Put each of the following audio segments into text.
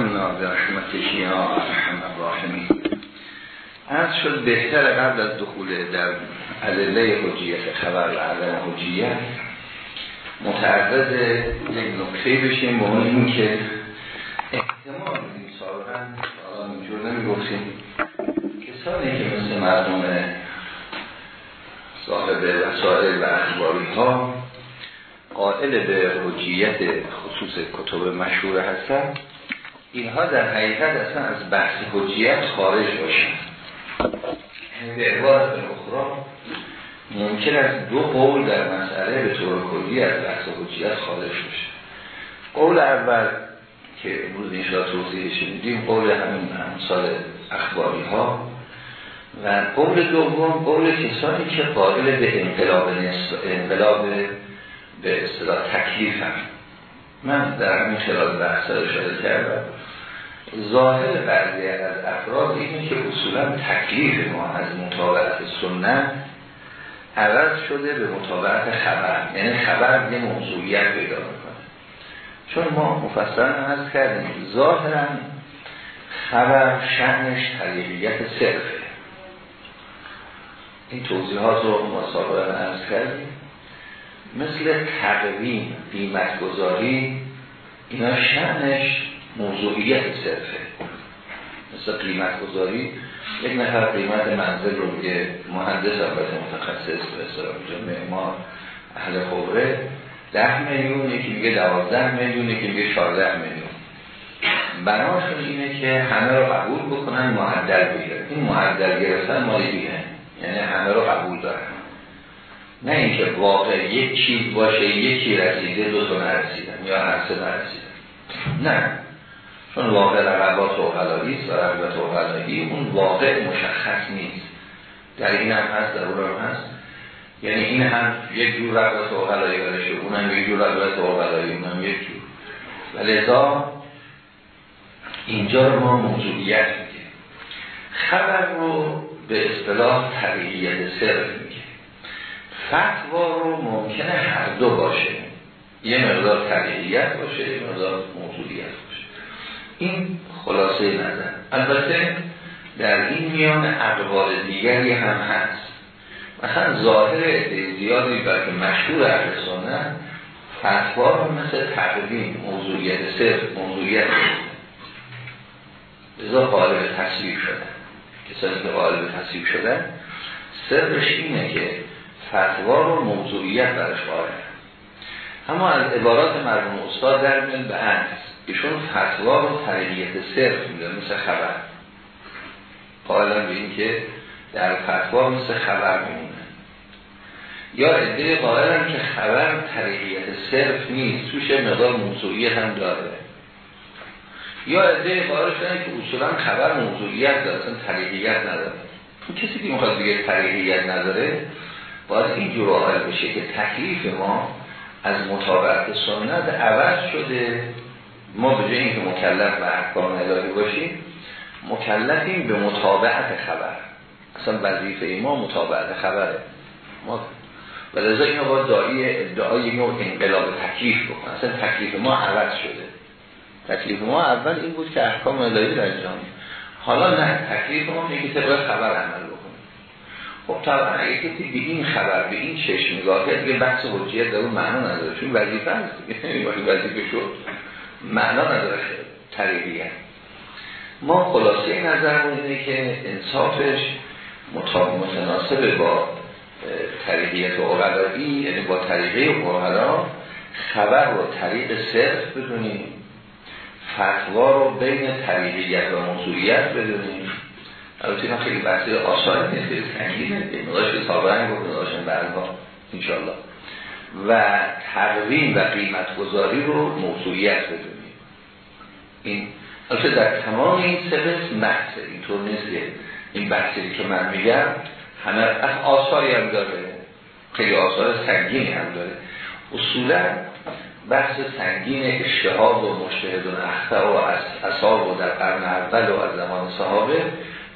ارحمنا به رحمتک یا ارحم الراحمین از شد بهتر قبل از دخول در عدله حجیت خبر عدل حجیت متعرض یک نکته بشیم به این که احتمال این سابقا اینجور نمی گفتیم کسانی که مثل مردم صاحب وسائل و اخباری ها قائل به حجیت خصوص کتب مشهور هستن اینها در حقیقت اصلا از بحث حجیت خارج باشن. به عبارت اخرى ممکن است دو قول در مسئله به طور کلی از بحث حجیت خارج بشه. قول اول که امروز اینشا توضیح شنیدیم قول همین همسال اخباری ها و قول دوم قول کسانی که قائل به انقلاب انقلاب به اصطلاح تکلیف هم. من در همین خلال بحث اشاره کردم. ظاهر بعضی از افراد اینه که اصولا تکلیف ما از مطابقت سنت عوض شده به مطابقت خبر. یعنی خبر یه موضوعیت پیدا می‌کنه. چون ما مفصلا هست کردیم ظاهرا خبر شنش طریقیت صرفه. این توضیحات رو ما سابقا عرض کردیم. مثل تقویم قیمت گذاری اینا شنش موضوعیت صرفه مثل قیمت گذاری یک نفر قیمت منزل رو میگه مهندس البته متخصص به اصطلاح معمار اهل خبره ده میلیون یکی میگه دوازده میلیون یکی میگه چهارده میلیون. بناشون اینه که همه رو قبول بکنن معدل بگیرن. این معدل گرفتن مالی بیه یعنی همه رو قبول دارن. نه اینکه واقع یک چیز باشه یکی رسیده دو تا نرسیدن یا هر سه نرسیدن. نه. چون واقع رقبات و است و رقبت و اون واقع مشخص نیست. در این هم هست در اون هم هست. یعنی این هم یک جور رقبت و برشه اون هم یک جور رقبت و غلایی اون هم یک جور. و لذا اینجا رو ما موضوعیت میگه خبر رو به اصطلاح طبیعیت صرف میگه فتوا رو ممکنه هر دو باشه. یه مقدار طبیعیت باشه یه مقدار موضوعیت. باشه این خلاصه نظر. البته در این میان اقوال دیگری هم هست. مثلا ظاهر زیادی بلکه مشهور اهل سنت فتوا رو مثل تقدیم موضوعیت صرف موضوعیت ازا قالب تصویر شده. کسانی که قالب تصویر شده سرش اینه که فتوا رو موضوعیت برش قائل اما از عبارات مرموم استاد در میان به انس ایشون فتوا رو طریقیت صرف میده مثل خبر قائلا به این که در فتوا مثل خبر میمونه. یا عده قائلا که خبر طریقیت صرف نیست توش مقدار موضوعیت هم داره. یا عده قائل شدن که اصولا خبر موضوعیت داره اصلا طریقیت نداره. تو کسی که می‌خواد بگه طریقیت نداره باید این جور قائل بشه که تکلیف ما از مطابقت سنت عوض شده ما به جای اینکه مکلف و احکام الهی باشیم مکلفیم به مطابقت خبر. اصلا وظیفه ما مطابقت خبره. ما و لذا اینا با دایی ادعای نوع انقلاب تکلیف بکن اصلا تکلیف ما عوض شده. تکلیف ما اول این بود که احکام الهی رو انجام حالا نه تکلیف ما میگه طبق خبر عمل بکنیم. خب طبعا اگه کسی به این خبر به این چشم نگاه کرد دیگه بحث حجیت در اون معنا نداره. چون وظیفه است وظیفه شد. معنا نداره طریقیت ما خلاصه نظرمون اینه که انصافش متناسب با طریقیت اقلایی یعنی با طریقه اقلا خبر رو طریق صرف بدونیم فتوا رو بین طریقیت و موضوعیت بدونیم. البته اینا خیلی بحثی آسان نیست خیلی سنگینه مقدارش که سابقا گفت مقدارش بعدها انشالله و تقویم و قیمت گذاری رو موضوعیت بدونیم. این البته در تمام این سه قسم بحثه اینطور نیست این بحثی که من میگم همه آثاری هم داره. خیلی آثار سنگینی هم داره. اصولا بحث سنگین اشتهاد و مشتهد و نخته و اصاب و در قرن اول و از زمان صحابه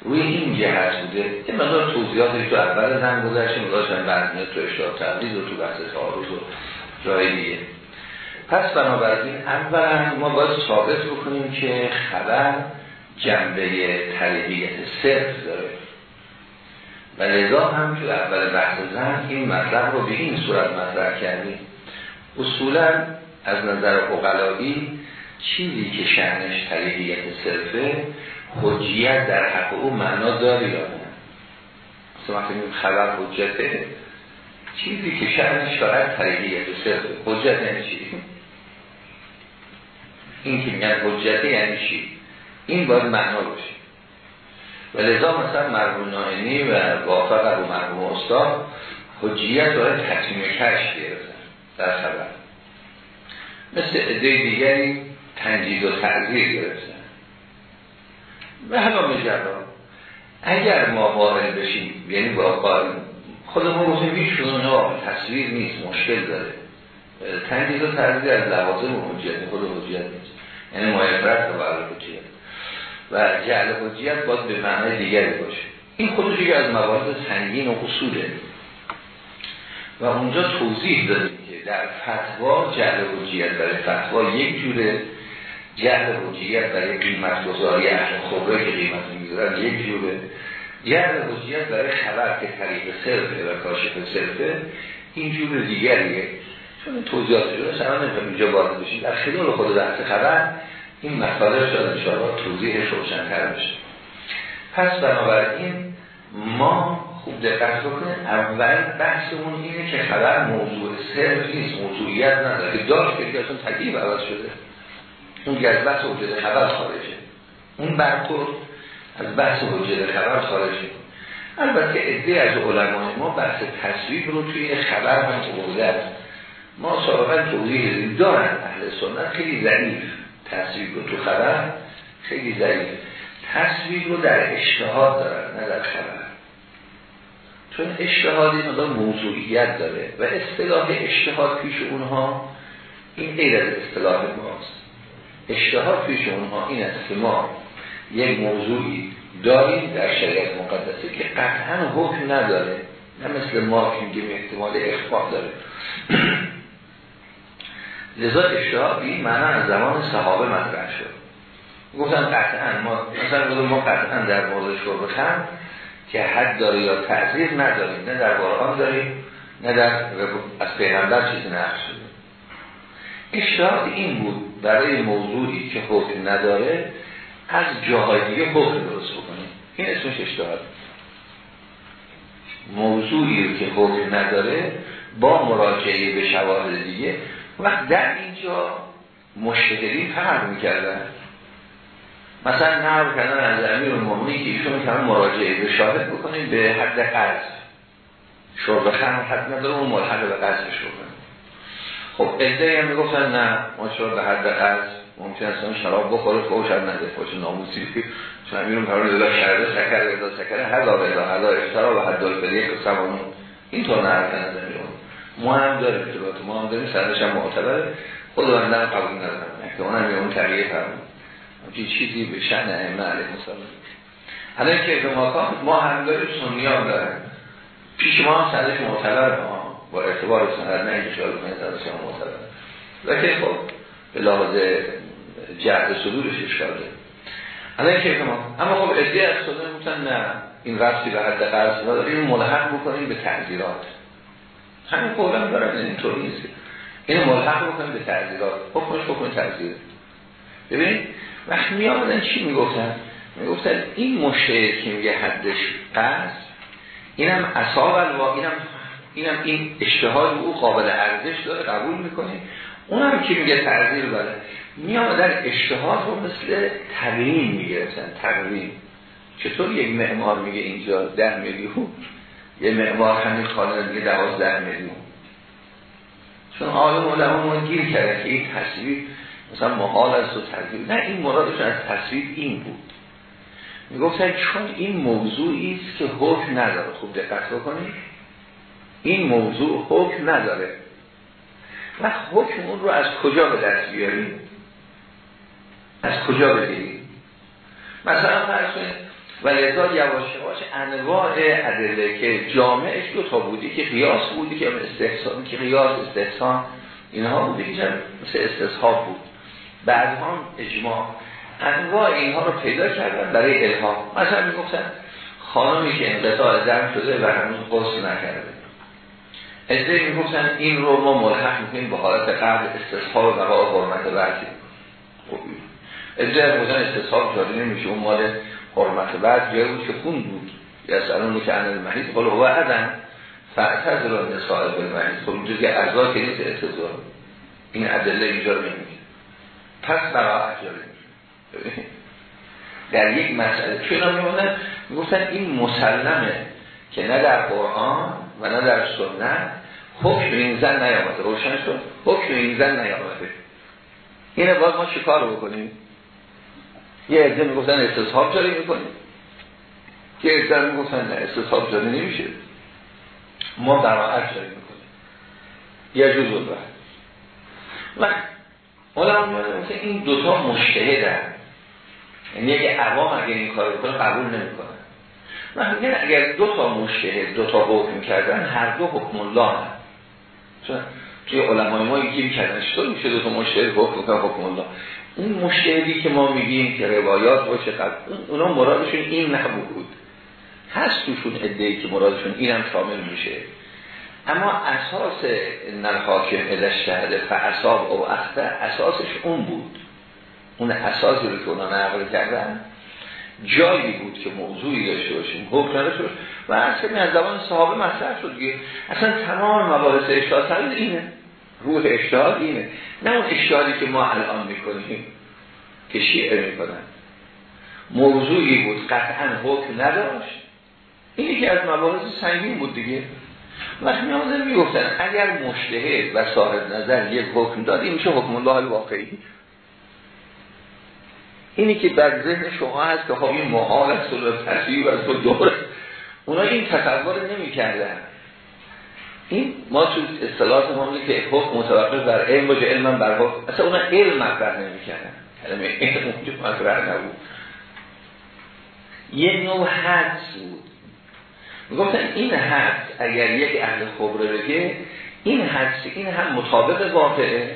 روی این جهت بوده یه مقدار توضیحاتی تو اول زن گذاشتیم داشتن برنامه تو اشتهاد تقلید و تو بحث تعارض و جای پس بنابراین اولا ما باید ثابت بکنیم که خبر جنبه طریقیت صرف داره. و لذا هم تو اول بحث زن این مطلب رو به این صورت مطرح کردیم. اصولا از نظر اقلایی چیزی که شعنش طریقیت صرفه حجیت در حق او معنا داری یا نه؟ وقتی خبر حجته. چیزی که شعنش فقط طریقیت صرفه حجت یعنی چی؟ این که میگن حجته یعنی چی؟ این باید معنا باشه. و لذا مثلا مرمون نائنی و وافق و مرمون استاد حجیت داره تصمیم کش گرفتن در خبر. مثل عده دیگری تنجید و تعذیر گرفتن. و همه مجرد اگر ما وارد بشیم یعنی با قائل خودمون گفتیم هیچ تصویر نیست مشکل داره. تنجید و تعذیر از لوازم حجیت خود حجیت نیست. یعنی معرفت و برای حجیت و جعل حجیت باید به معنای دیگری باشه. این خودش که از موارد سنگین و اصوله. و اونجا توضیح دادیم که در فتوا جعل حجیت برای فتوا یک جوره جعل حجیت برای قیمت گذاری اهل خبره که قیمت می‌گذارن یک جوره. جعل حجیت برای خبر که طریق صرفه و کاشف صرفه این جور دیگریه. چون توضیحات شده سران نمی‌تونم اینجا وارد بشید در خلال خود بحث خبر این مسئله شاید انشاءالله توضیحش روشنتر بشه. پس بنابراین ما خوب دقت بکنیم. اول بحثمون اینه که خبر موضوع صرف نیست موضوعیت نداره. که داشت که اصلا تکلیف عوض شده. اون از بحث وجود خبر خارجه. اون برطور از بحث وجود خبر خارجه. البته ادهی از علمای ما بحث تصویب رو توی خبر هم قبوله ما سابقا توضیح دارن اهل سنت خیلی ضعیف تصویر رو تو خبر. خیلی ضعیف. تصویر رو در اشتهاد دارن نه در خبر. چون اشتهاد این موضوعیت داره و اصطلاح اشتهاد پیش اونها این غیر از اصطلاح ماست. اشتهاد پیش اونها این است که ما یک موضوعی داریم در شریعت مقدسه که قطعا حکم نداره نه مثل ما که میگیم احتمال اخفاق داره. لذا اشتهاد به این معنا از زمان صحابه مطرح شد. گفتن قطعا ما مثلا ما قطعا در مورد شرب خمر که حد داره یا تأثیر نداریم نه در قرآن داریم نه در از پیغمبر چیزی نقش شده. اشتهاد این بود برای موضوعی که حکم نداره از جاهای دیگه حکم درست بکنیم. این اسمش اشتهاد موضوعی که حکم نداره با مراجعه به شواهد دیگه وقت در اینجا مشتهدین فرق می‌کردن. مثلا نقل کردن از امیر المومنی که ایشون مراجعه به شاهد بکنیم به حد قرض شرب خمر حد نداره اون ملحق به بکنیم خب ادهی هم می‌گفتن نه ما شرب به حد قرض ممکن است شراب بخوره خوش هم نده خوش ناموسی. چون امیرون قرار داده شرده سکر ادا سکر هر داده ادا هر افترا و حد بدیه که سمانون اینطور نه حرکت نزدن ما هم داریم اطلاعات ما هم داریم سندش هم معتبره. خود بنده هم قبول ندارم. احتمال هم اون تغییر فرمون چیزی به شن ائمه علیه السلام. حالا که به ما ما هم داریم سنی دارن پیش ما هم سندش معتبر ما. با اعتبار سند نه اینکه شاید کنید سندش هم معتبر لیکن خب به لحاظ جهد صدورش اشکال داره. حالا که ما؟ اما خب ادعی از سنه نه این رفتی به حد قرص نداره. این ملحق بکنیم به تعذیرات همین قولم دارن اینطور نیست. اینو ملحق بکنیم به تعذیرات حکمش بکنیم تعذیر ببینید وقتی می آمدن چی می‌گفتن؟ می‌گفتن این مشهد که میگه حدش قصد اینم اصاب الوا اینم اینم این اشتهاد او قابل ارزش داره قبول می‌کنه. اونم که میگه؟ تعذیر بله. می آمدن اشتهاد رو مثل تقویم می‌گرفتن تقویم چطور یک معمار میگه اینجا ده میلیون؟ یه معمار همین خانه دیگه دوازده میلیون. چون آقای علما ما گیر کرده که این تصویر مثلا محال از و ترگیر نه این مرادش از تصویر این بود. می‌گفتن چون این موضوعی است که حکم نداره. خوب دقت بکنید. این موضوع حکم نداره. و حکم اون رو از کجا به دست بیاریم؟ از کجا بگیریم مثلا فرض و لذا یواش یواش انواع ادله که جامعش دو تا بودی که قیاس بودی که استحسان که قیاس استحسان اینها بود دیگه مثل استصحاب بود. بعدها اجماع. انواع اینها رو پیدا کردن برای الهام. مثلا می‌گفتن خانمی که انقطاع زن شده و هنوز قصد نکرده. ازده می‌گفتن این رو ما ملحق می‌کنیم به حالت قبل استصحاب و حرمت بعدی ازده می‌گفتن استصحاب جاری نمیشه. اون مال حرمت بعد جایی بود که خون بود. یسالون که انل محیط قل هو ادن فعتز رو نسائل بالمحیط خب اینجا که ارزا که نیست اتزار این عدله اینجا رو نمیگه. پس برای جاری در یک مسئله. چون میمونن می‌گفتن این مسلمه که نه در قرآن و نه در سنت حکم این زن نیامده روشن شد حکم این زن نیامده. اینه باز ما چیکار بکنیم؟ یه عده می‌گفتن استصحاب جاری می‌کنیم. که عده می‌گفتن نه استصحاب جاری نمیشه. ما براعت جاری می‌کنیم. یه بعد و علما میگن این دوتا مشتهدن. یعنی یک عوام اگر این کار بکنه قبول نمی‌کنه میگن اگر دو تا مشتهد دو تا حکم کردن هر دو حکم الله هم چون توی علمای ما یکی کردن. چطور میشه دو تا مشتهد حکم کنه حکم الله. اون مشتهدی که ما میگیم که روایات باشه قبل اونا مرادشون این نبود. هست توشون ادهی که مرادشون اینم شامل میشه. اما اساس نل حاکم ادش شهده فعصاب او اخته اساسش اون بود. اون اساسی رو که اونا نقل کردن جایی بود که موضوعی داشته باشیم حکم نداشته و اصلا از زمان صحابه مطرح شد دیگه اصلا تمام مباحث اشتهاد اینه. روح اشتهاد اینه. نه اون اشتهادی که ما الان می‌کنیم که شیعه می‌کنن. موضوعی بود قطعا حکم نداشت. اینی که از مباحث سنگین بود دیگه. وقتی می می‌گفتن اگر مشتهد و صاحب نظر یک حکم داد این میشه حکم؟ الله الواقعی. اینی که در ذهن شما هست که خب این محال است و تصویب است و دوره اونا این تصور نمی کردن این ما تو اصطلاحات ما که حکم متوقف بر علم باشه علم بر حکم. اصلا اونا علم مطرح نمی کردن کلمه علم اونجا مطرح نبود. یه نوع حدس بود. می‌گفتن این حدس اگر یک اهل خبره بگه این حدس این هم مطابق واقعه.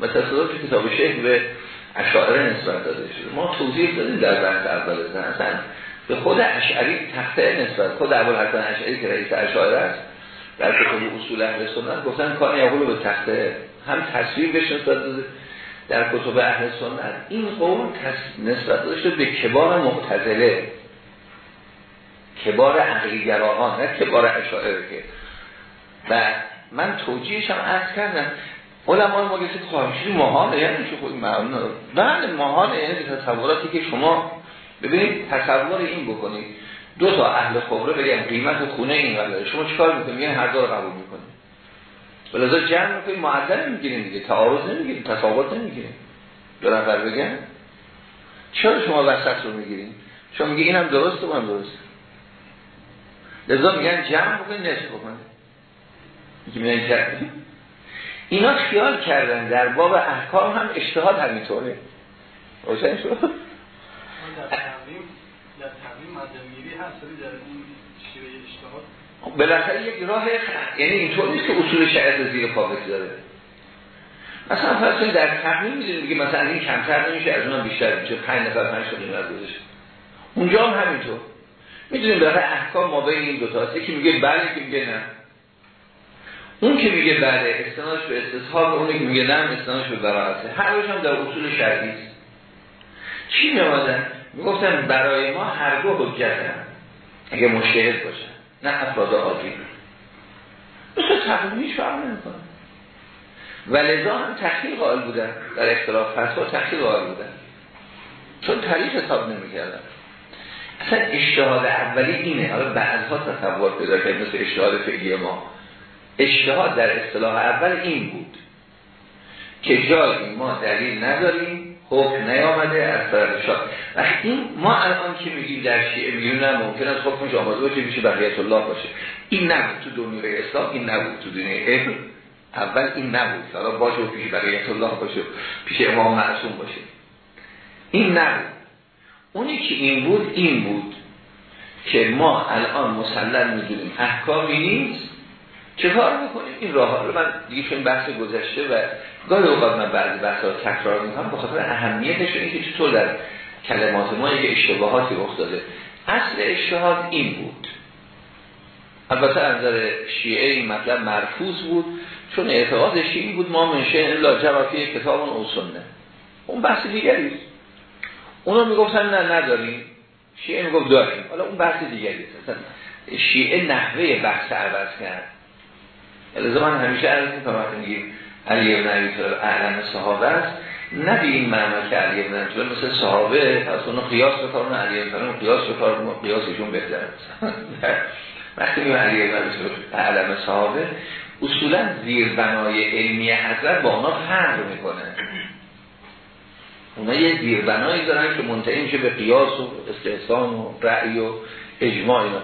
و تصادف کتاب شیخ به اشاعره نسبت داده شده. ما توضیح دادیم در بحث اول زن. به خود اشعری تخته نسبت خود اول حسن اشعری که رئیس اشاعره است در کتب اصول اهل سنت گفتن کار یقول به تخته هم تصویر بهش نسبت داده در کتب اهل سنت. این قول نسبت داده شده به کبار معتزله. کبار عقلی گراهان نه کبار اشاعره که. و من توجیهش هم عرض کردم علماء ما گفت خواهیم شدی محاله یعنی چه خود معلوم بله محاله یعنی تصوراتی که شما ببینید تصور این بکنید. دو تا اهل خبره بگم قیمت خونه این قدره شما چیکار می‌کنید؟ یعنی هر دو قبول می‌کنید. ولذا جمع می‌کنید معدل می‌گیرید دیگه تعارض نمی‌گیرید تصاوت نمی‌گیرید. دو نفر بگن. چرا شما وسط رو می‌گیرید؟ شما میگه اینم درسته من درست. لذا میگن جمع بکنید نصف بکنید. میگه جمع. اینا خیال کردن در باب احکام هم اشتهاد همینطوره. روشن شد؟ بالاخره یک راه یعنی اینطور نیست که اصول شعر زیر پا داره مثلا فرض در تقویم می‌دونیم دیگه مثلا این کمتر نمیشه از اونم بیشتر میشه. 5 نفر 5 تا قیمت گذاشت اونجا هم همینطور. می‌دونیم بالاخره احکام ما بین این دو تاست یکی میگه بله که میگه نه. اون که میگه بله استناش به استصحاب اون که میگه نه استناش به براعته هر هم در اصول شرعی چی میامدن می‌گفتن برای ما هر دو حجتن اگه مشهد باشن نه افراد عادی. مثل تقلیمیش فرق نمی‌کنه. و لذا هم تخیل قائل بودن. در اختلاف فتوا تخیل قائل بودن. چون تاریخ حساب نمی‌کردن. اصلا اشتهاد اولی اینه. حالا بعدها تصور پیدا کرد مثل اشتهاد فعلی ما. اجتهاد در اصطلاح اول این بود که جایی ما دلیل نداریم حکم نیامده از طرف شاه. این ما الان که میگیم در شیعه میگیم نه ممکن است حکمش آماده باشه میشه بقیت الله باشه. این نبود تو دنیای اسلام این نبود تو دنیای علم. اول این نبود. حالا باشه و پیش بقیت الله باشه پیش امام معصوم باشه. این نبود. اونی که این بود این بود که ما الان مسلم می‌دونیم. احکامی نیست. چه کار می‌کنیم؟ این راه رو. من دیگه چون بحث گذشته و گاهی اوقات من بعضی بحث ها تکرار می‌کنم به خاطر اهمیتش اینه که چطور در کلمات ما یک اشتباهاتی رخ داده. اصل اشتهاد این بود. البته از نظر شیعه این مطلب مرفوض بود چون اعتقاد شیعی بود ما منشه الا جرافی کتاب اون سنه اون بحث دیگری اونا می‌گفتن نه نداریم. شیعه می‌گفت داریم. حالا اون بحث دیگری شیعه نحوه بحث عوض کرد. الازم من همیشه عرض می‌کنم وقتی میگیم علی ابن عبی طالب اعلم صحابه است نه به این معنا که علی ابن عبی طالب مثل صحابه از اون قیاس بکارون علی ابن طالب قیاس بکارون قیاسشون بهتر وقتی میگیم علی ابن عبی طالب اعلم صحابه اصولا زیر بنای علمی حضرت با اونا فرق می‌کنه. اونا یه زیر بنایی دارن که منتهی میشه به قیاس و استحسان و رأی و اجماع اینا.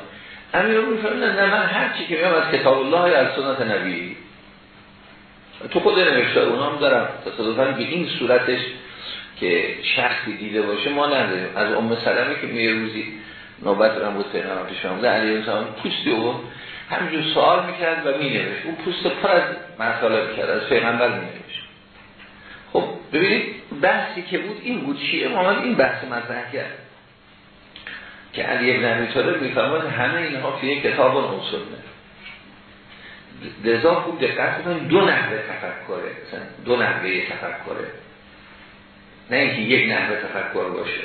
امیر میفرمونه نه من هر چی که میام از کتاب الله از سنت نبی تو خود نوشته اونا هم دارم. تصادفاً به این صورتش که شخصی دیده باشه ما نداریم از ام سلمه که می روزی نوبت رم بود پیغمبر پیش آمده علیه السلام پوستی و همینجور سوال می‌کرد و می نوشت اون پوست پر از مطالب کرد از پیغمبر می خب ببینید بحثی که بود این بود چیه محمد این بحث مطرح کرد. که علی ابن ابی طالب میفرماد همه اینها توی کتاب اصوله لذا خوب دقت کنید دو نحوه تفکره دو نحوه تفکره. نه اینکه یک نحوه تفکر باشه.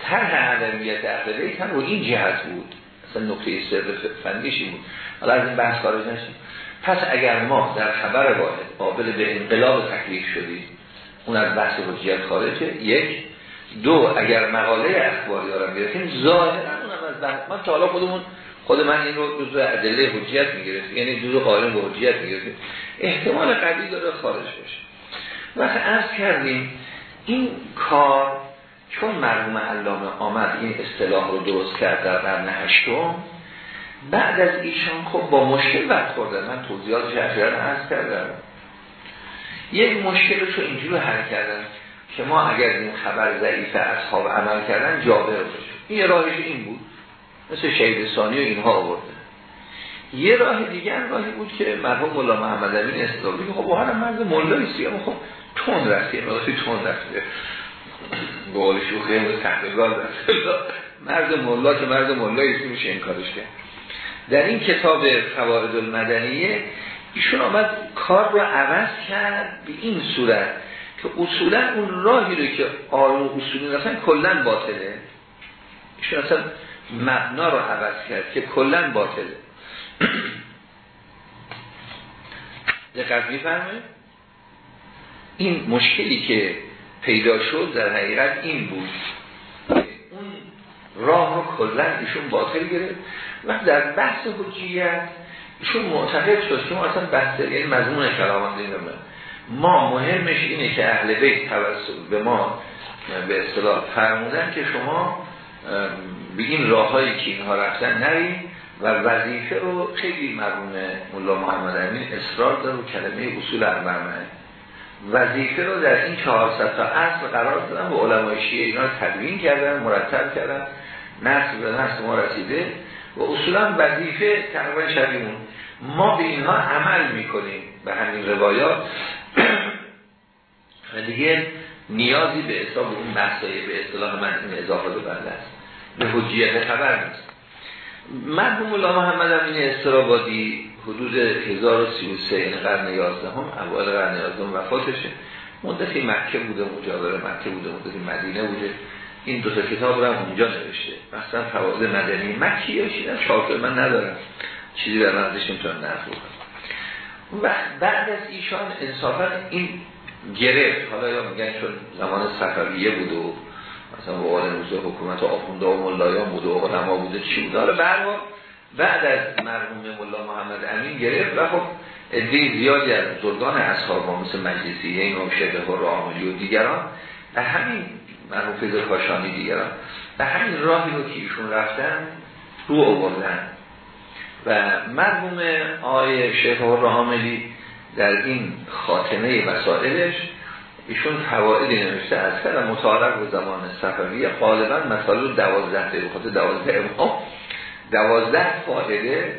طرح عدمیت عقیده هم رو این جهت بود. اصلا نکته سر فندیشی بود. حالا از این بحث خارج نشیم. پس اگر ما در خبر واحد قابل به انقلاب تکلیف شدیم اون از بحث حجیت خارجه. یک دو اگر مقاله اخباری دارم بیاریم ظاهرا اونم از بحث. من تا حالا خودمون خود من این رو جزء ادله حجیت می‌گرفت یعنی جزء قائل به حجیت می‌گرفت احتمال قوی داره خارج بشه. وقت عرض کردیم این کار چون مرحوم علامه آمد این اصطلاح رو درست کرد در قرن هشتم بعد از ایشان خب با مشکل برخوردن. من توضیحات شهریان عرض کردم. یک مشکل رو اینجور حل کردن. که ما اگر این خبر ضعیف اصحاب عمل کردن جابر باشه. این راهش این بود. مثل شهید ثانی و اینها آورده یه راه دیگر راهی بود که مرحوم مولا محمد امین استدلال که خب هر مرد مولایی اما خب تون رفته. مقداری تون رفته. به قول شوخی تحقیقات مرد مولا که مرد مولایی است میشه کارش کرد. در این کتاب فوارد المدنیه ایشون آمد کار رو عوض کرد به این صورت. که اصولا اون راهی رو که آرون اصولی رفتن کلن باطله. ایشون اصلا مبنا رو عوض کرد که کلن باطله. دقیق میفرمه این مشکلی که پیدا شد در حقیقت این بود اون راه رو کلن ایشون باطل گرفت و در بحث حجیت ایشون معتقد شد که ما اصلا بحث یعنی مضمون کلام ما مهمش اینه که اهل بیت توسط به ما به اصطلاح فرمودن که شما به این راههایی که اینها رفتن نرید و وظیفه رو خیلی مرمون مولا محمد امین اصرار داره و کلمه اصول اربعه وظیفه رو در این 400 تا اصل قرار دادن و علمای شیعه اینا تدوین کردن مرتب کردن. نسل به نسل ما رسیده و اصولا وظیفه تقریبا شبیمون ما به اینها عمل می‌کنیم. به همین روایات و دیگه نیازی به حساب اون بحثایی به اصطلاح من این اضافه به بنده است. به حجیت خبر نیست. مرحوم الله محمد امین استرابادی حدود 1033 این قرن 11 هم اول قرن 11 وفاتشه. مدتی مکه بوده مجاور مکه بوده مدتی مدینه بوده. این دو تا کتاب رو هم اونجا نوشته. مثلا فواید مدنی. مکی شیدم شاکر من ندارم. چیزی در ازش نمی‌تونم نفر و بعد از ایشان انصافا این گرفت. حالا یا میگن چون زمان صفویه بود و مثلا به عنوان روز حکومت آخونده و ملایان بود و علما بوده چی بود؟ حالا بعد از مرحوم ملا محمد امین گرفت و خب عده زیادی از بزرگان اصحاب مثل مجلسی و شده و راملی و دیگران به همین مرحوم فیض کاشانی دیگران. به همین راهی رو که ایشون رفتن رو آوردن. و مرحوم آقای شیخ راملی در این خاتمه وسائلش ایشون فوائدی نوشته از کردن متعارف به زمان صفویه غالبا مثلا دوازده دقیقه دوازده امام. دوازده فایده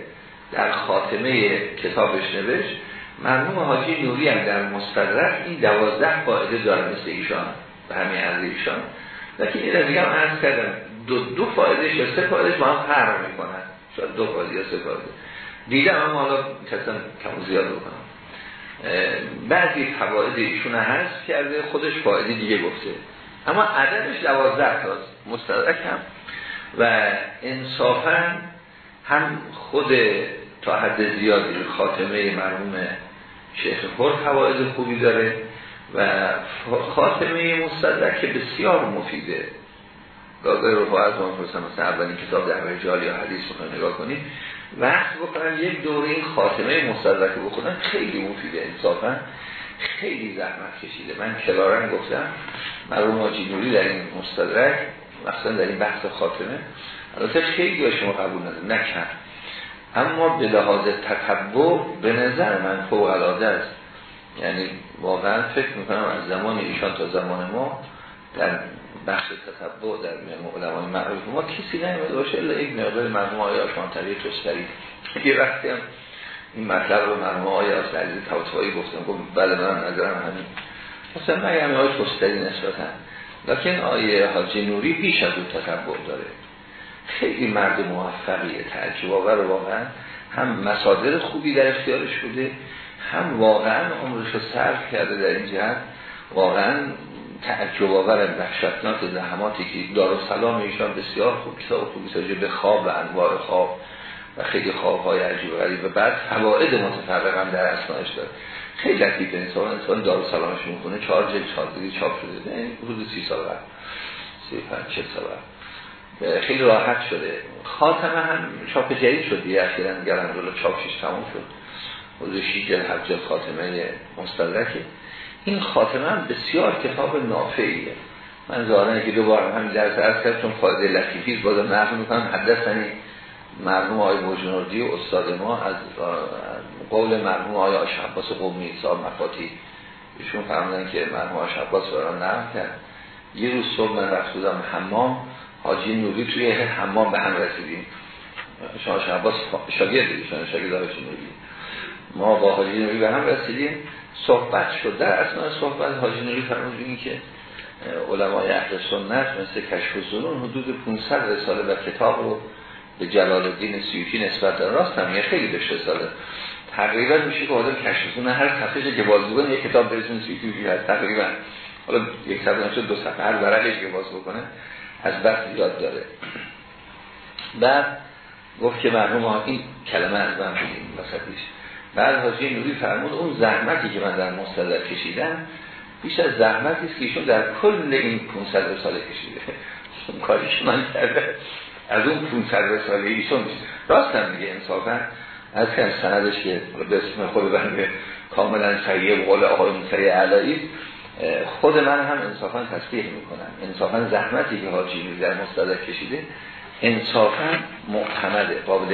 در خاتمه کتابش نوشت. مرحوم حاجی نوری هم در مستدرک این دوازده قاعده داره مثل ایشان به همین عرض ایشان. لیکن این دیگه هم عرض کردم دو, دو فایدهش یا سه فایدهش با هم فرق می‌کنن. شاید دو فایده یا سه فایده دیدم اما حالا کسان کم زیاد بکنم بعضی فواید ایشون هست کرده خودش فایده دیگه گفته. اما عددش دوازده تاست مستدرک هم و انصافا هم خود تا حد زیادی خاتمه مرحوم شیخ پر فواید خوبی داره و خاتمه مستدرک که بسیار مفیده. گاهی رو از ما پرسن مثلا اولین کتاب در رجال یا حدیث بخواهیم نگاه کنیم. وقت بکنن یک دوره این خاتمه مستدرک بخونن خیلی مفیده انصافا. خیلی زحمت کشیده. من کلارن گفتم مرحوم ماجی نوری در این مستدرک مثلا در این بحث خاتمه. البته خیلی شما قبول نداره نکرد اما به لحاظ تتبع به نظر من فوق العاده است. یعنی واقعا فکر می‌کنم از زمان ایشان تا زمان ما در بخش تتبع در علمان معروف. ما کسی نمیده باشه الا یک مقدار مرحوم آقای آشانتری توستری یه وقتی هم این مطلب رو مرحوم آقای آسدری توتفایی گفتم گفت بله من نظرم همین. مثلا من همین آقای توستری نسبتا. لیکن آیه حاجی نوری بیش از اون تتبع داره. خیلی مرد موفقیه تعجب آور واقعا هم مسادر خوبی در اختیارش بوده هم واقعا عمرش رو صرف کرده در این جهت. واقعا تعجب آور وحشتناک زحماتی که دار سلام ایشان بسیار خوب کتاب خوبی به خواب و انوار خواب و خیلی خوابهای عجیب و غریب و بعد فواید متفرق هم در اسنایش داره. خیلی لطیف انسان انسان دار سلامش می‌کنه. چهار جلد چهار چاپ شده. حدود سی سال قبل سی پنج چه سال خیلی راحت شده. خاتمه هم چاپ جدید شد. دیگه اخیرا گرم چاپشش تموم شد. حدود شیجل حجل خاتمه مستدرکه. این خاتمه هم بسیار کتاب نافعیه. من ظاهرا که دوباره همین درس از کرد چون فایده لطیفی بازم نقل می‌کنم حدثنی مرحوم آقای موجنوردی و استاد ما از قول مرحوم آقای آشعباس قومی صاحب مفاتی. ایشون فرمودن که مرحوم آشعباس برای نقل کرد. یه روز صبح من رفت بودم حمام. حاجی نوری توی حمام به هم رسیدیم. شما شعباس شاگردی شما شاگرد نوری. ما با حاجی نوری به هم رسیدیم. صحبت شد در اصلا صحبت حاجی نوری فرمود این که علمای اهل سنت مثل کشف زنون حدود 500 رساله و کتاب رو به جلال الدین سیوطی نسبت داره راست هم یه خیلی بشه رساله. تقریبا میشه که آدم کشف زنون هر صفحه که باز بکنه یک کتاب برسون سیوطی هست تقریبا. حالا یک صفحه نشد دو صفحه هر ورقش که باز بکنه از بحث یاد داره. بعد گفت که مرحوم این کلمه از من بگیم وسطیش بعد حاجی نوری فرمود اون زحمتی که من در مستدر کشیدم بیش از زحمتی است که ایشون در کل این 500 ساله کشیده. اون کاریش من کرده از اون 500 ساله ایشون راست هم میگه انصافا. از که سندش که به اسم خود بنده کاملا صحیح و قول آقای موسیقی علایی خود من هم انصافا تصدیح می‌کنم. انصافا زحمتی که حاجی در مستدر کشیده انصافا معتمده قابل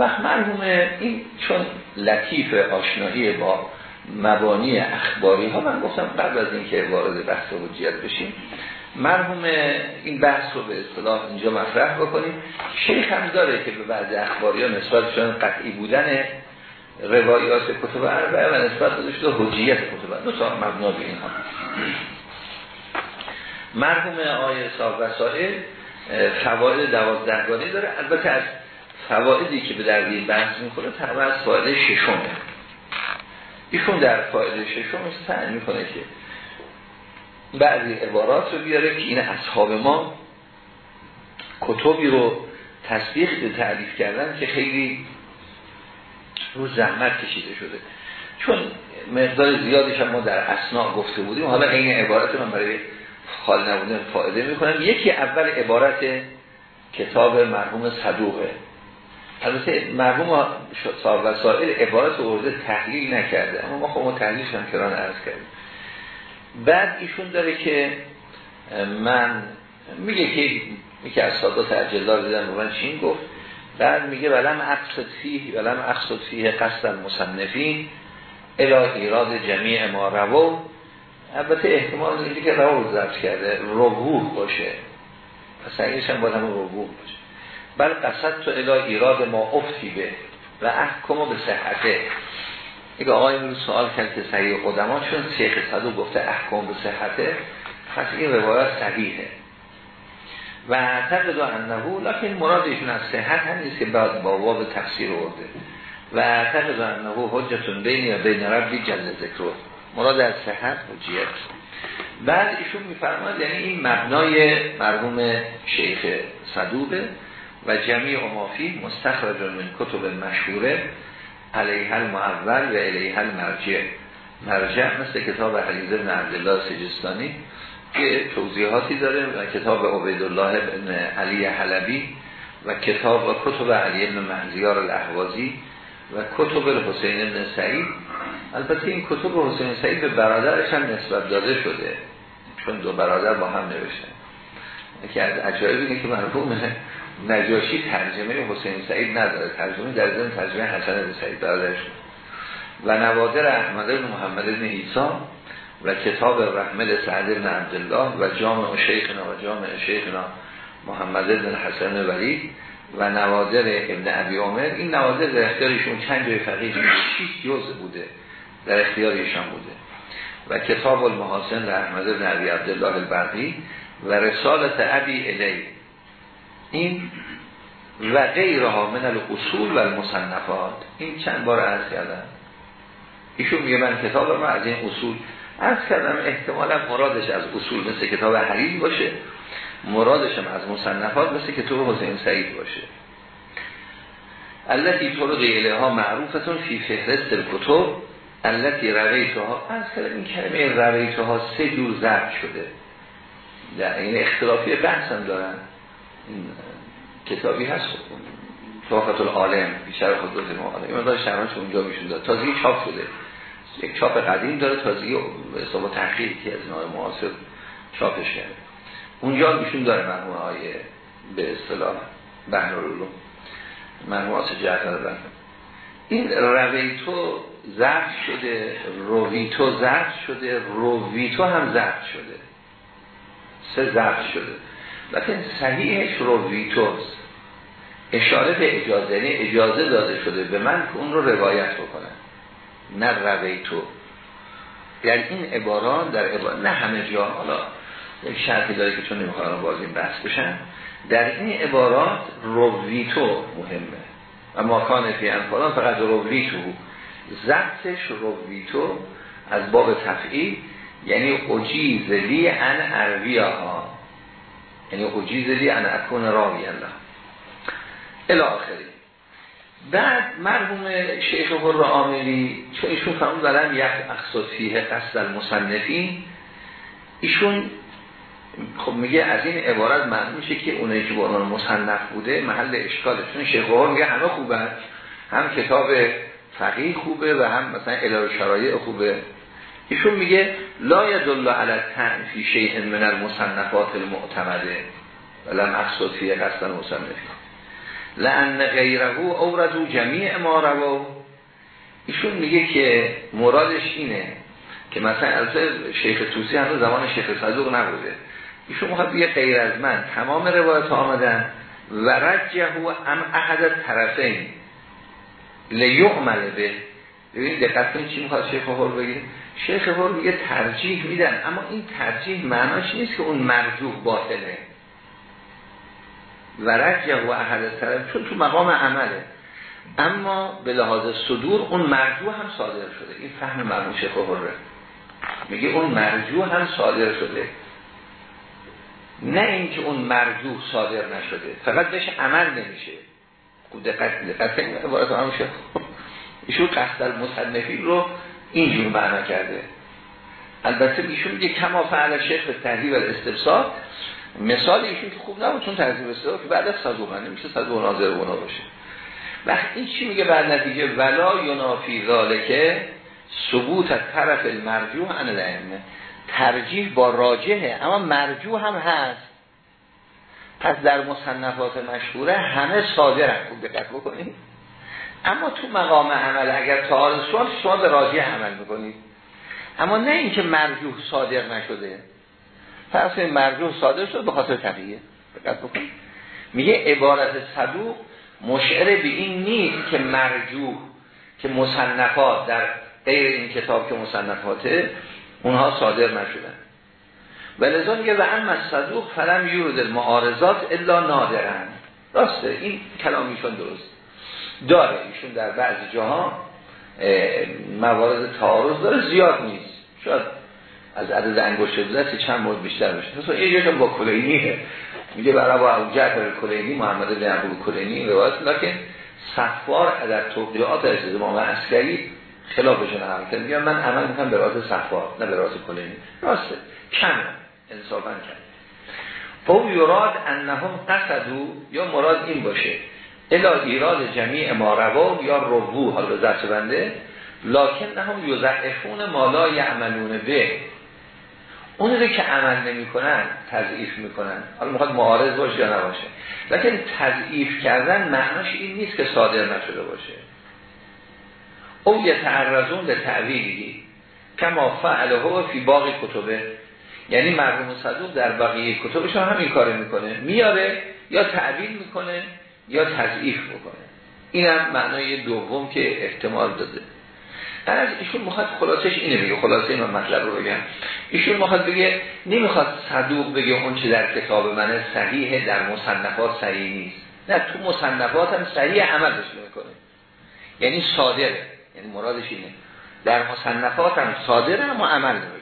و مرحوم این چون لطیف آشنایی با مبانی اخباری ها من گفتم قبل از اینکه وارد بحث حجیت بشیم مرحوم این بحث رو به اصطلاح اینجا مطرح بکنیم. شیخ هم داره که به بعض اخباری ها نسبتشون قطعی بودن روایات کتب اربعه و نسبت داده شده حجیت کتب دو تا مبنا به این ها مرحوم آیه صاحب وسائل فواید دوازدهگانه داره. البته از فوایدی که به درگیر بحث می‌کنه تقریبا از فایده ششمه. ایشون در فایده ششم سعی می‌کنه که بعضی عبارات رو بیاره که این اصحاب ما کتبی رو تصدیق تعریف کردن که خیلی رو زحمت کشیده شده. چون مقدار زیادش هم ما در اسنا گفته بودیم. حالا این عبارت من برای خال نبودن فایده می‌کنم. یکی اول عبارت کتاب مرحوم صدوقه. البته مرحوم صاحب وسائل عبارت ارده تحلیل نکرده اما ما خب ما تحلیلش هم کران عرض کردیم. بعد ایشون داره که من میگه که میگه از سادات اجلال دیدن من چین گفت بعد میگه ولم اقصد فیه ولم اقصد فیه قصد المصنفین الى ایراد جمیع ما رو البته احتمال اینجا که رو ضبط کرده روح باشه. پس اینش هم باید هم باشه. بل قصد تو الی ایراد ما افتی به و احکم به صحته. یک آقای رو سوال کرد که صحیح قدما چون شیخ صدوق گفته احکم به صحته پس این روایت صحیحه. و اعتقد و انهو لکن مرادشون از صحت هم نیست که بعد با واب تفسیر ورده و اعتقد و انهو حجتون بین یا بین ربی جل ذکر. مراد از صحت حجیت. بعد ایشون میفرماد یعنی این مبنای مرحوم شیخ صدوقه. و جمعی امافی مستخرج من کتب مشهوره علیه المعول و علیه المرجع. مرجع مثل کتاب حلیز بن عبدالله سجستانی که توضیحاتی داره و کتاب عبیدالله بن علی حلبی و کتاب و کتب علی بن محزیار الاحوازی و کتب حسین بن سعید. البته این کتب حسین سعید به برادرش هم نسبت داده شده چون دو برادر با هم نوشتن. که از عجایب اینه که مرحوم نجاشی ترجمه حسین سعید نداره. ترجمه در ضمن ترجمه حسن بن سعید برادرش. و نوادر احمد بن محمد بن ایسا و کتاب رحمل سعد بن عبدالله و جامع شیخنا و جامع شیخنا محمد بن حسن ولید و نوادر ابن عبی عمر. این نوادر در اختیارشون چند جای فقیه شیش جز بوده. در اختیارشان بوده. و کتاب المحاسن احمد بن عبی عبدالله البرقی و رسالت عبی الی این و غیرها من الاصول و المصنفات این چند بار عرض کردم. ایشون میگه من کتاب ما از این اصول از کردم احتمالا مرادش از اصول مثل کتاب حریز باشه مرادش از مصنفات مثل کتاب حسین سعید باشه. التي طرق ها معروفتون فی فهرست الکتب التي رویتها از کردم این کلمه رویتها سه جور ضرب شده. در این اختلافی بحث هم دارن. کتابی هست. توافت العالم بیشتر خود دوزی معالم این مدار شرمانش اونجا میشون داد تازه چاپ شده. یک چاپ قدیم داره تازگی به حساب که از نهای معاصر چاپش کرده. اونجا میشون داره مرموم های به اصطلاح بحر العلوم مرموم آسه جعفر بحر این رویتو زرد شده رویتو زرد شده رویتو هم زرد شده. سه زرد شده. لیکن صحیحش رویتوست اشاره به اجازه یعنی اجازه داده شده به من که اون رو روایت بکنم. نه رویتو. یعنی این عباران در عباران نه همه جا حالا یک شرطی داره که چون نمی‌خوام باز این بحث بشن در این عبارات رویتو مهمه. و ماکان فی انفالان فقط رویتو زبطش رویتو از باب تفعیل یعنی اجیز لی ان ارویه ها یعنی اجیز لی ان اکون راوی الله. الاخری بعد مرحوم شیخ حر عاملی چون ایشون فرمون دارن یک اقصد فیه قصد المصنفین ایشون خب میگه از این عبارت معلوم میشه که اونایی که با مصنف بوده محل اشکاله. چون شیخ حر میگه همه خوبه هم کتاب فقیه خوبه و هم مثلا الهی خوبه. ایشون میگه لا یدل علی فی شیء من المصنفات المعتمده. ولم اقصد فیه قصد المصنفین لعن غیره اوردو جمیع ما رو ایشون میگه که مرادش اینه که مثلا از شیخ توسی هم زمان شیخ صدوق نبوده. ایشون می‌خواد بگه غیر از من. تمام روایت آمدن. و رجه ام احد طرفین. لیعمل به. ببین دقت کنید چی می‌خواد شیخ هر بگه. شیخ هر میگه ترجیح میدن اما این ترجیح معناش نیست که اون مرجوح باطله. و رجه و احد طرف چون تو مقام عمله. اما به لحاظ صدور اون مرجوع هم صادر شده. این فهم مرموم شیخ هره میگه اون مرجوع هم صادر شده. نه اینکه اون مرجوع صادر نشده. فقط بهش عمل نمیشه. خوب دقت دقت عبارت هم شیخ ایشون قصد المصنفین رو اینجور معنا کرده. البته ایشون میگه کما فعل شیخ به تحریب الاستبساط مثال ایشون که خوب نبود چون تنظیم استدلال که بعد از صدوق نمیشه صدوق ناظر اونا باشه. وقت این چی میگه بعد نتیجه؟ ولا ینافی ذالکه ثبوت از طرف المرجوح عن الائمه. ترجیح با راجحه اما مرجوح هم هست. پس در مصنفات مشهوره همه صادر هم خوب دقت بکنید. اما تو مقام عمل اگر تعارض شد شما به راجح عمل می‌کنید. اما نه اینکه مرجوح صادر نشده. فرض این مرجوع صادر شد به خاطر تقیه. میگه عبارت صدوق مشعر به این نیست که مرجوح که مصنفات در غیر این کتاب که مصنفاته اونها صادر نشدن. و میگه و اما صدوق فلم یورد المعارضات الا نادرن. راسته این کلامیشون درست داره. ایشون در بعضی جاها موارد تعارض داره زیاد نیست. شاید از عدد انگشت دست چند مورد بیشتر باشه. مثلا یه جا با کلینیه میگه برای با جعفر کلینی محمد بن ابو کلینی روایت لکن صفوار در توقیات از امام عسکری خلافش نقل کرد. میگم من عمل می‌کنم به راز صفوار نه به راز کلینی. راسته. کم انصافا کرد فهو یراد انهم قصدو یا مراد این باشه. الا ایراد جمیع ما روا یا روو حالا به بنده. لکن هم یزعفون مالا یعملون به. اون رو که عمل نمی کنن تضعیف می‌کنن. حالا می‌خواد معارض باشه یا نباشه. لیکن تضعیف کردن معناش این نیست که صادر نشده باشه. او یه تعرضون به تعویلی. کما فعله فی باقی کتبه. یعنی مرحوم صدوق در بقیه کتبش هم همین کار می‌کنه. میاره یا تعویل می‌کنه یا تضعیف بکنه. اینم معنای دوم که احتمال داده. از ایشون می‌خواد خلاصش اینه بگه خلاصه این مطلب رو بگم. ایشون می‌خواد بگه نمی‌خواد صدوق بگه اون چه در کتاب منه صحیحه در مصنفات صحیح نیست. نه تو مصنفات هم صحیح عملش می‌کنه. یعنی صادره. یعنی مرادش اینه. در مصنفات هم صادره اما عمل نمی‌کنه.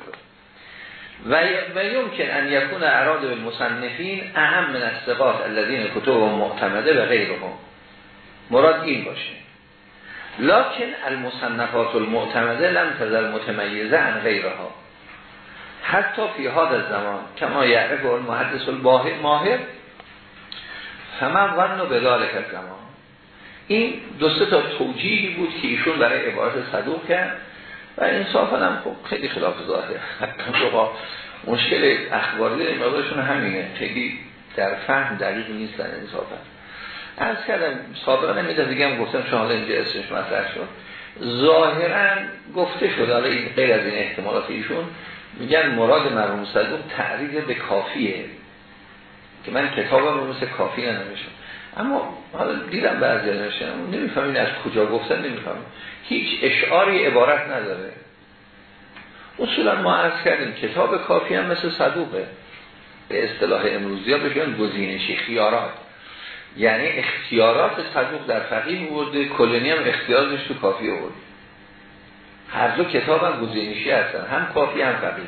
و یمکن ان یکون اراده بالمصنفین اهم من الثقات الذين کتب معتمده و غیرهم. مراد این باشه. لکن المصنفات المعتمده لم تزل متمیزه عن غیرها. حتی فی هذا زمان کما یعرف المحدث الباهر ماهر فمن ظن بذلك زمان این دو تا توجیهی بود که ایشون برای عبارت صدوق کرد. و انصافا هم خب خیلی خلاف ظاهره. مشکل اخباری این همینه. خیلی در فهم دقیق نیستن انصافا از کردم سابقا نمیده دیگه هم گفتم شما اینجا اسمش مطرح شد. ظاهرا گفته شد حالا این غیر از این احتمالات ایشون میگن مراد مرحوم صدوق تعریض به کافیه. که من کتابم رو مثل کافی نمیشم اما حالا دیدم بعضی نمیشم نمی‌فهمین از کجا گفتن نمی‌فهمین هیچ اشعاری عبارت نداره. اصولا ما عرض کردیم کتاب کافی هم مثل صدوقه. به اصطلاح امروزی ها بشن گزینشی خیارات. یعنی اختیارات صدوق در فقیه بوده کلنی هم اختیارش تو کافی بود هر دو کتاب هم گزینشی هستن هم کافی هم فقیه.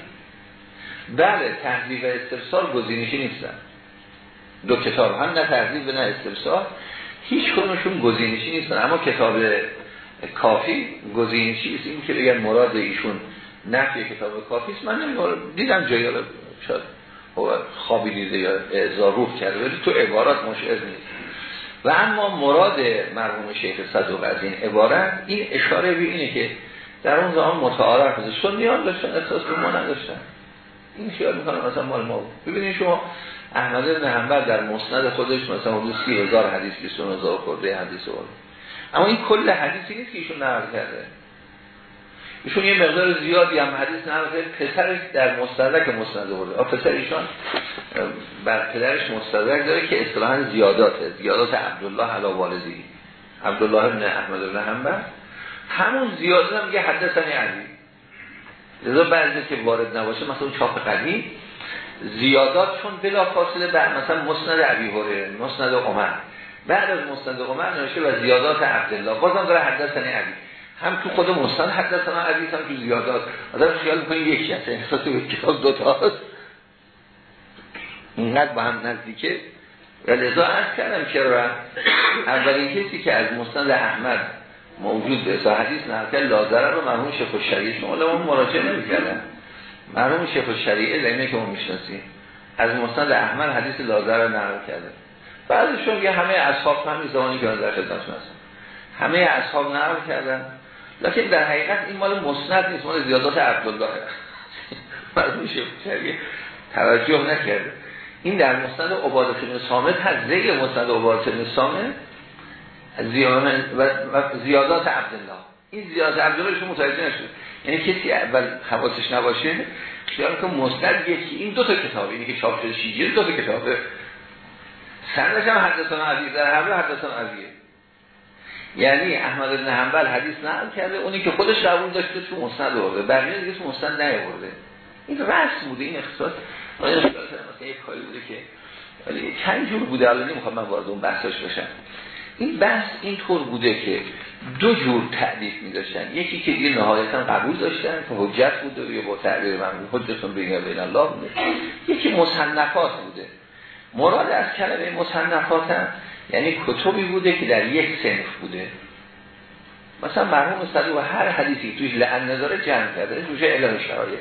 بله تحضیب و استفسار گزینشی نیستن. دو کتاب هم نه تحضیب نه استفسار. هیچ کنونشون گزینشی نیستن. اما کتاب کافی گزینشی است. این که بگن مراد ایشون نفی کتاب کافی است. من دیدم جایی شاید خوابی دیده یا اعزاروف کرده. ولی تو عبارات مشعر نیست. و اما مراد مرحوم شیخ صدوق از این عبارت این اشاره به اینه که در اون زمان متعارف بوده سنیان داشتن احساس به ما نداشتن. این خیال می‌کنم مثلا مال ما بود. ببینید شما احمد بن حنبل در مسند خودش مثلا حدود سی هزار حدیث 20 هزار خورده حدیث بود اما این کل حدیثی نیست که ایشون نقل کرده. ایشون یه مقدار زیادی هم حدیث نقل پسرش در مستدرک مسند برده آ پسر ایشان بر پدرش مستدرک داره که اصطلاحا زیاداته. زیادات عبدالله علا والدی عبدالله ابن احمد بن حنبل. همون زیادات هم میگه حدثنی علی. لذا بعضی که وارد نباشه مثلا چاپ قدیم. زیادات چون بلا فاصله بعد مثلا مسند عبی هره مسند عمر. بعد از مسند عمر نوشته و زیادات عبدالله. بازم داره حدثنی علی هم تو خود مستند حدثنا عزیز هم تو زیادات. آدم خیال می‌کنه یکی هست احساس به کتاب دوتا هست. اینقدر با هم نزدیکه. و لذا از کردم چرا؟ اولین کسی که از مستند احمد موجود به حدیث نهکل لازره رو مرحوم شیخ شما لما مراجعه نمی کردن مرحوم شیخ الشریعه اینه که ما می‌شناسیم. از مستند احمد حدیث لازره رو نقل کرده. بعضشون یه همه اصحاب همین زمانی که در هستن. همه اصحاب نقل کردن. لیکن در حقیقت این مال مسند نیست مال زیادات عبدالله. مرمون شیخ توجه نکرده. این در مستند عبادت بن هست. زیر مستند عبادت بن زیادات عبدالله. این زیادات عبدالله شما متوجه نشد یعنی کسی اول حواسش نباشه خیال که مستند یکی این دو تا کتابه اینی که چاپ شده شیجی دو تا کتابه سندش هم حدثان عزیز در هر حدثان عزیز یعنی احمد بن حنبل حدیث نقل کرده اونی که خودش قبول داشته تو مسند آورده بقیه دیگه تو مسند نیاورده. این رسم بوده این اختصاص. مثلا یک کاری بوده که ولی چند جور بوده الان نمی‌خوام من وارد اون بحثش بشم. این بحث این طور بوده که دو جور تعریف می داشتن یکی که دیگه نهایتا قبول داشتن که حجت بوده یا با تعبیر من حجتون بین بین الله بوده. یکی مصنفات بوده. مراد از کلمه مصنفات هم یعنی کتبی بوده که در یک سنف بوده. مثلا مرحوم صدوق هر حدیثی توش لعن نظاره جمع کرده. توش علم شرایط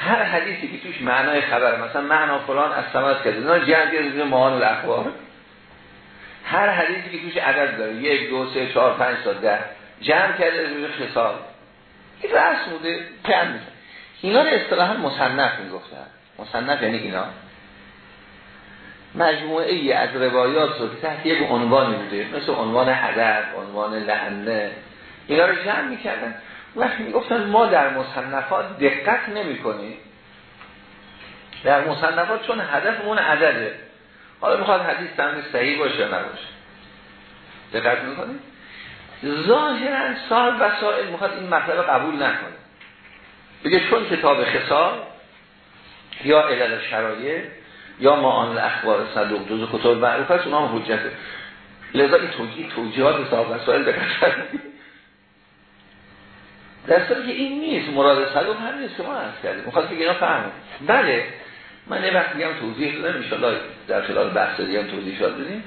هر حدیثی که توش معنای خبر مثلا معنا فلان از سمت کرده. نه جمع کرده معان الاخبار. هر حدیثی که توش عدد داره یک دو سه چهار پنج تا ده جمع کرده روی خسال این رسم بوده جمع میشه. اینا رو اصطلاحا مصنف می‌گفتن. مصنف یعنی اینا. مجموعه ای از روایات رو تحت یک عنوانی بوده مثل عنوان عدد عنوان لعنه. اینا رو جمع می‌کردن. وقتی می‌گفتن ما در مصنفات دقت نمی کنیم در مصنفات چون هدفمون عدده. حالا می‌خواد حدیث تمام صحیح باشه یا نباشه؟ دقت می‌کنیم ظاهرا سال و سائل می‌خواد این مطلب قبول نکنه. بگه چون کتاب خسال یا علل شرایع یا آن اخبار صدوق جزو کتاب معروف است اونا هم حجته لذا این توجیه توجیهات صاحب وسائل دقت در که این نیست مراد صدوق همین است که ما عرض کردیم. می‌خواد بگه اینا فهم بله من یه وقت هم توضیح دادم ان در خلال بحث دیگه توضیح شد بدیم.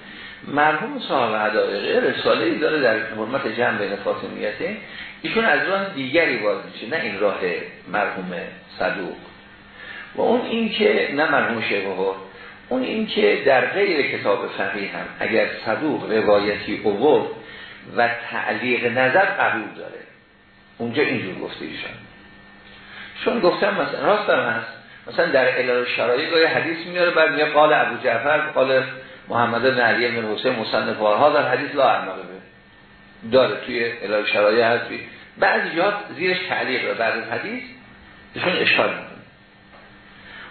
مرحوم صاحب حدائق رساله ای داره در حرمت جمع بین فاطمیته ایشون از راه دیگری باز میشه نه این راه مرحوم صدوق. و اون این که نه مرحوم شیخه اون این که در غیر کتاب فقیه هم اگر صدوق روایتی اوور و تعلیق نظر قبول داره. اونجا اینجور گفته ایشان. چون گفتم مثلا راست هم هست مثلا در علال شرایع گاهی حدیث میاره بعد میگه قال ابو جعفر قال محمد بن علی بن حسین مصنف ها در حدیث لا عمقه داره توی علال شرایع هستی بعضی جات زیرش تعلیق بعد از حدیث ایشون اشکال می‌کنه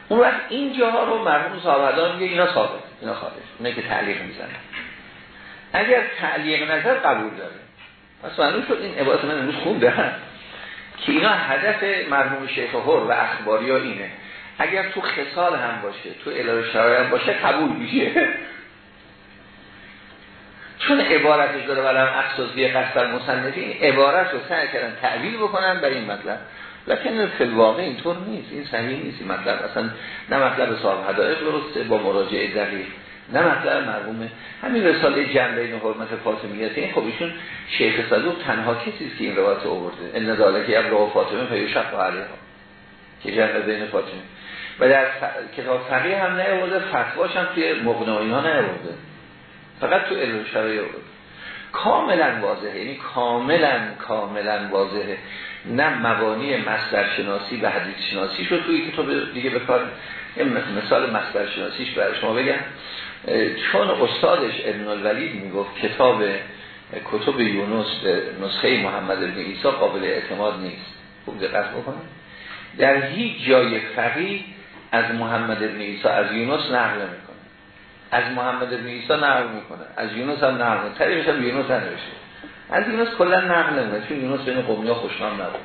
اون وقت این جاها رو مرحوم صاحبدان میگه اینا ثابت اینا خارج اونه که تعلیق می‌زنه اگر تعلیق نظر قبول داره پس معلوم شد این عبارت من امروز خونده که اینا هدف مرحوم شیخ هر و اخباری ها اینه. اگر تو خصال هم باشه تو الهه شرایع هم باشه قبول میشه. چون عبارتش داره ولم اخصاصی قصد مصنفین عبارت رو سعی کردن تعویل بکنن برای این مطلب. لکن فی الواقع اینطور نیست. این صحیح نیست این مطلب اصلا نه مطلب صاحب هدایق درسته با مراجعه دقیق. نه مطلب مرحومه همین رساله جنبه این حرمت فاطمیت این خب ایشون شیخ صدوق تنها کسی است که این روایت آورده. ان ذالک ابرا فاطمه فیشق علیها. که جنبه بین فاطمه. و در کتاب فقیه هم نیورده فتواش هم توی مقنع نیورده فقط تو علم شرعی آورده. کاملا واضحه. یعنی کاملا کاملا واضحه. نه مبانی مصدر شناسی و حدیث شناسی شد. توی کتاب دیگه بکار مثال مصدر شناسیش برای شما بگم. چون استادش ابن الولید می‌گفت کتاب کتب یونس نسخه محمد ابن عیسی قابل اعتماد نیست. خوب دقت بکنید. در هیچ جای فقیه از محمد ابن عیسی از یونس نقل می‌کنه. از محمد ابن عیسی نقل می‌کنه. از یونس هم نقل می‌کنه. طریقش هم یونس ننوشته از یونس کلا نقل نمی‌کنه. چون یونس بین قومی ها خوشنام نبود.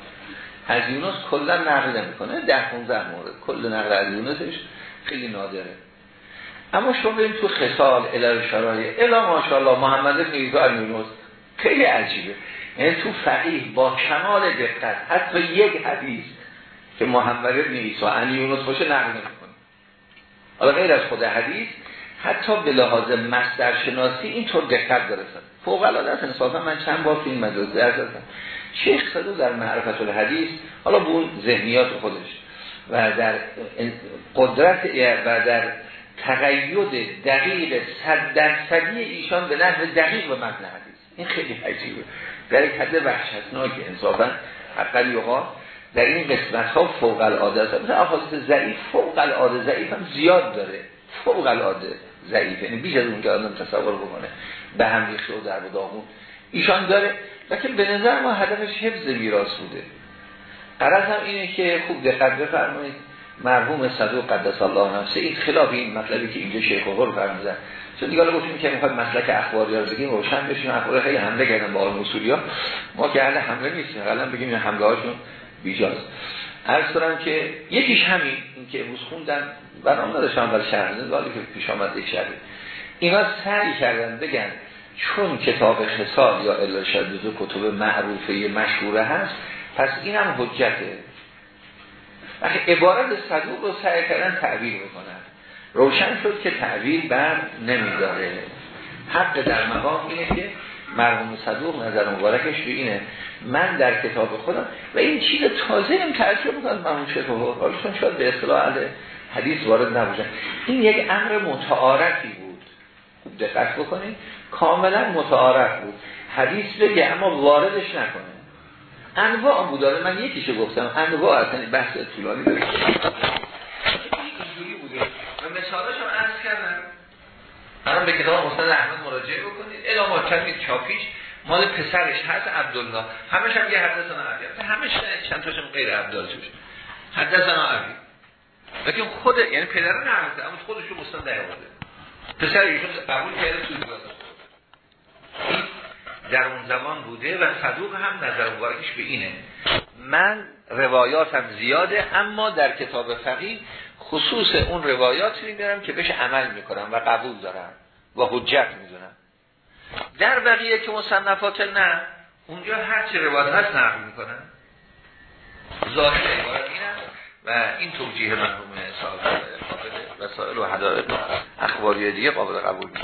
از یونس کلا نقل نمی‌کنه. ده 15 مورد. کل نقل از یونسش خیلی نادره. اما شما ببین تو خصال الهی شرایع. الا ماشاءالله محمد ابن عیسی از یونس. خیلی عجیبه. یعنی تو فقیه با کمال دقت حتی یک حدیث که محمد ابن عیسی عن یونس باشه نقل نمی‌کنه. حالا غیر از خود حدیث حتی به لحاظ مصدر شناسی اینطور دقت داره فوق العاده است. انصافا من چند بار فیلم مجاز درس دادم. شیخ صدو در معرفت الحدیث حالا به اون ذهنیات خودش و در قدرت و در تقید دقیق صد درصدی ایشان به نحو دقیق به متن حدیث. این خیلی عجیبه. در حد وحشتناک انصافا. حقا یوها در این قسمت ها فوق العاده است. مثلا احادیث ضعیف فوق العاده ضعیف هم زیاد داره. فوق العاده ضعیف. یعنی بیش از اون که آدم تصور بکنه. به هم ریخته و در داغون. ایشان داره. لیکن به نظر ما هدفش حفظ میراث بوده. قرض هم اینه که خوب دقت بفرمایید. مرحوم صدوق قدس الله نفسه این خلاف این مطلبی که اینجا شیخ قول فرمودن. چون دیگه گفتیم که می‌خواد مسلک اخباری رو بگیم روشن بشیم. اخبار خیلی حمله کردن با اصولی ها ما که حمله نیستیم. حالا بگیم این حمله هاشون بیجاز. عرض کنم که یکیش همین این که امروز خوندن برام نداشتم برای شهر ولی که پیش آمد یک شهری اینا سعی کردن بگن چون کتاب خصال یا الا شدید کتب معروفه مشهوره هست پس اینم حجته. وقتی عبارت صدوق رو سعی کردن تعبیر بکنن. روشن شد که تعبیر بر نمیداره. حق در مقام اینه که مرحوم صدوق نظر مبارکش به اینه. من در کتاب خودم و این چیز تازه هم تعجب می‌کنم. مرحوم شیخ چون شاید به اصطلاح حدیث وارد نبوشن این یک امر متعارفی بود. دقت بکنید. کاملا متعارف بود. حدیث بگه اما واردش نکنه. انواع بود داره من یکیشو گفتم. انواع اصلا بحث طولانی. داره اینجوری بوده و مثالاشو عرض کردم الان به کتاب مستند احمد مراجعه بکنید الا کمی چاپیش. مال پسرش هست عبدالله. همش هم یه حدثنا عبی همش چند تاشم غیر عبدال توش. حدثنا عبی لیکن خود یعنی پدر نرمده اما خودشو مستند در پسر ایشون قبول کرده توی در اون زمان بوده و صدوق هم نظر مبارکش به اینه. من روایاتم زیاده اما در کتاب فقیه خصوص اون روایات می‌برم که بهش عمل می‌کنم و قبول دارم. و حجت می‌دونم. در بقیه که مصنفات نه اونجا هر چه روایت هست نقل می‌کنم ظاهر عبارت و این توجیه مرحوم صاحب وسائل و حدائق اخباری دیگه قابل قبول